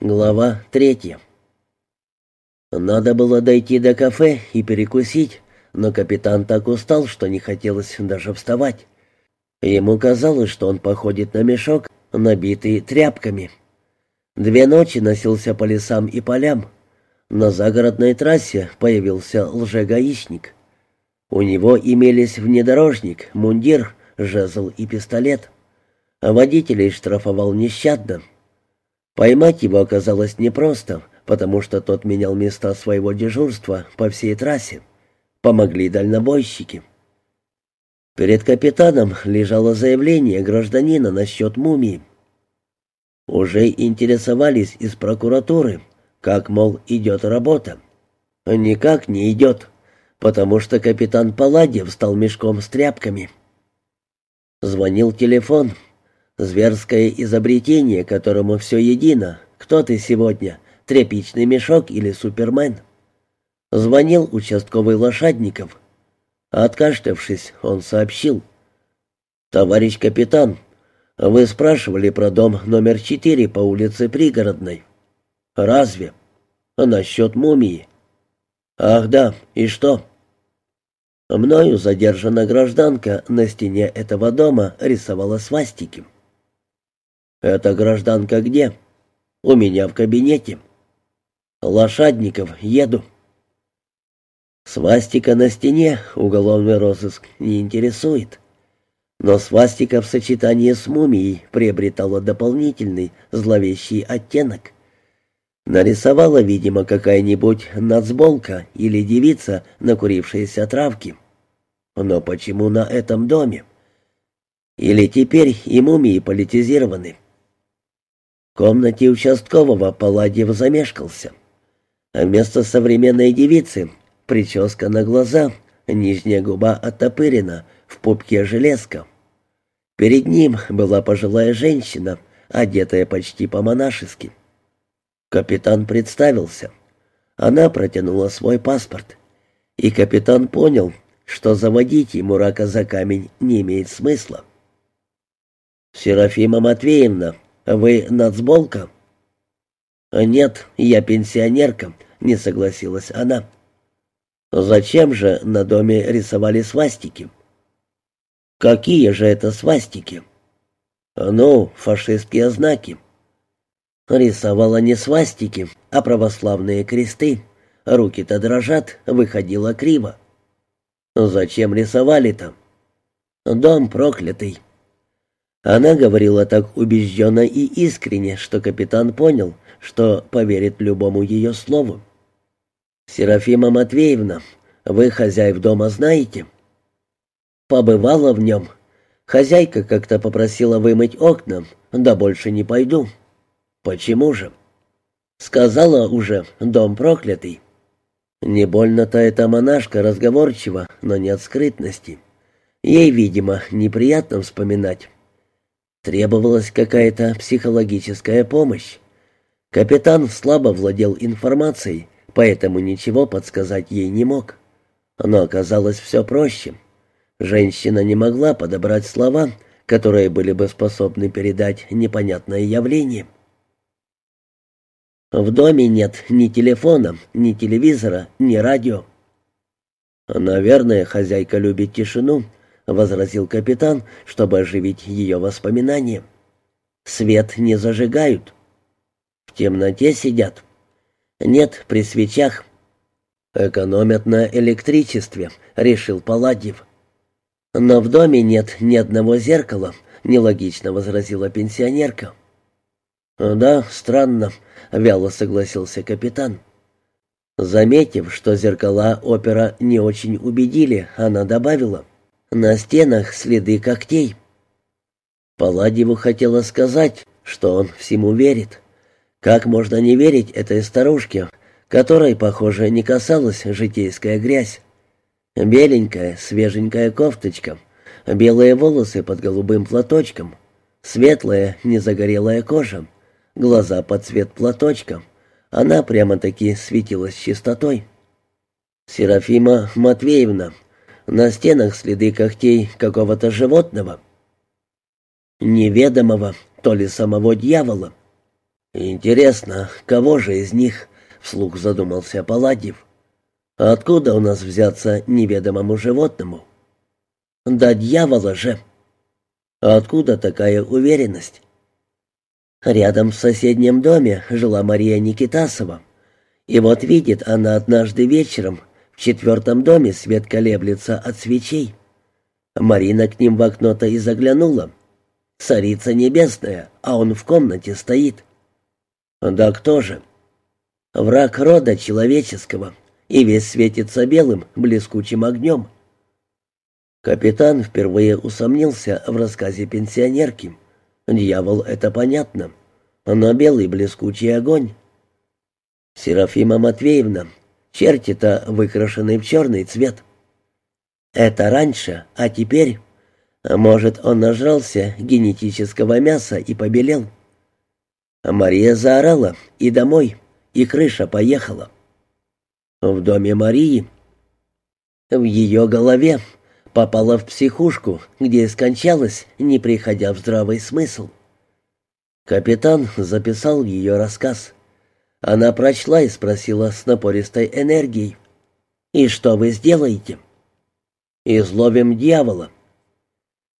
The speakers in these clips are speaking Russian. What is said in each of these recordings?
Глава третья. Надо было дойти до кафе и перекусить, но капитан так устал, что не хотелось даже вставать. Ему казалось, что он походит на мешок, набитый тряпками. Две ночи носился по лесам и полям. На загородной трассе появился лжегаишник. У него имелись внедорожник, мундир, жезл и пистолет. Водителей штрафовал нещадно. Поймать его оказалось непросто, потому что тот менял места своего дежурства по всей трассе. Помогли дальнобойщики. Перед капитаном лежало заявление гражданина насчет мумии. Уже интересовались из прокуратуры, как, мол, идет работа. Никак не идет, потому что капитан Палладьев стал мешком с тряпками. Звонил телефон, Зверское изобретение, которому все едино. Кто ты сегодня, тряпичный мешок или супермен? Звонил участковый Лошадников. Откашлявшись, он сообщил. «Товарищ капитан, вы спрашивали про дом номер четыре по улице Пригородной?» «Разве?» «Насчет мумии?» «Ах да, и что?» Мною задержана гражданка на стене этого дома рисовала свастики. «Это гражданка где?» «У меня в кабинете». «Лошадников, еду». Свастика на стене уголовный розыск не интересует. Но свастика в сочетании с мумией приобретала дополнительный зловещий оттенок. Нарисовала, видимо, какая-нибудь нацболка или девица, накурившаяся травки. Но почему на этом доме? Или теперь и мумии политизированы? Комнате участкового Палладьев замешкался. А вместо современной девицы прическа на глаза, нижняя губа оттопырена, в пупке железка. Перед ним была пожилая женщина, одетая почти по-монашески. Капитан представился. Она протянула свой паспорт. И капитан понял, что заводить ему рака за камень не имеет смысла. «Серафима Матвеевна», «Вы нацболка?» «Нет, я пенсионерка», — не согласилась она. «Зачем же на доме рисовали свастики?» «Какие же это свастики?» «Ну, фашистские знаки». Рисовала не свастики, а православные кресты. Руки-то дрожат, выходило криво. «Зачем рисовали-то?» «Дом проклятый». Она говорила так убежденно и искренне, что капитан понял, что поверит любому ее слову. «Серафима Матвеевна, вы хозяев дома знаете?» «Побывала в нем. Хозяйка как-то попросила вымыть окна, да больше не пойду». «Почему же?» «Сказала уже, дом проклятый». Не больно-то эта монашка разговорчива, но не от скрытности. Ей, видимо, неприятно вспоминать. Требовалась какая-то психологическая помощь. Капитан слабо владел информацией, поэтому ничего подсказать ей не мог. Но оказалось все проще. Женщина не могла подобрать слова, которые были бы способны передать непонятное явление. В доме нет ни телефона, ни телевизора, ни радио. Наверное, хозяйка любит тишину, — возразил капитан, чтобы оживить ее воспоминания. «Свет не зажигают. В темноте сидят. Нет, при свечах. Экономят на электричестве», — решил Палладьев. «Но в доме нет ни одного зеркала», — нелогично возразила пенсионерка. «Да, странно», — вяло согласился капитан. Заметив, что зеркала опера не очень убедили, она добавила — на стенах следы когтей. Палладьеву хотела сказать, что он всему верит. Как можно не верить этой старушке, которой, похоже, не касалась житейская грязь? Беленькая, свеженькая кофточка, белые волосы под голубым платочком, светлая, незагорелая кожа, глаза под цвет платочка. Она прямо-таки светилась чистотой. Серафима Матвеевна на стенах следы когтей какого-то животного. Неведомого, то ли самого дьявола. «Интересно, кого же из них?» — вслух задумался Паладьев. «Откуда у нас взяться неведомому животному?» «Да дьявола же!» «Откуда такая уверенность?» Рядом в соседнем доме жила Мария Никитасова. И вот видит она однажды вечером, в четвертом доме свет колеблется от свечей. Марина к ним в окно-то и заглянула. Царица небесная, а он в комнате стоит. Да кто же? Враг рода человеческого, и весь светится белым, блескучим огнем. Капитан впервые усомнился в рассказе пенсионерки. Дьявол — это понятно, но белый блескучий огонь. Серафима Матвеевна, черти-то выкрашены в черный цвет. Это раньше, а теперь... Может, он нажрался генетического мяса и побелел. Мария заорала, и домой, и крыша поехала. В доме Марии. В ее голове попала в психушку, где скончалась, не приходя в здравый смысл. Капитан записал ее рассказ. Она прочла и спросила с напористой энергией. «И что вы сделаете?» «Изловим дьявола».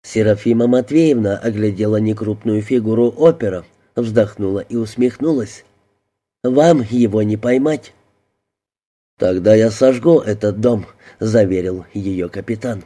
Серафима Матвеевна оглядела некрупную фигуру опера, вздохнула и усмехнулась. «Вам его не поймать». «Тогда я сожгу этот дом», — заверил ее капитан.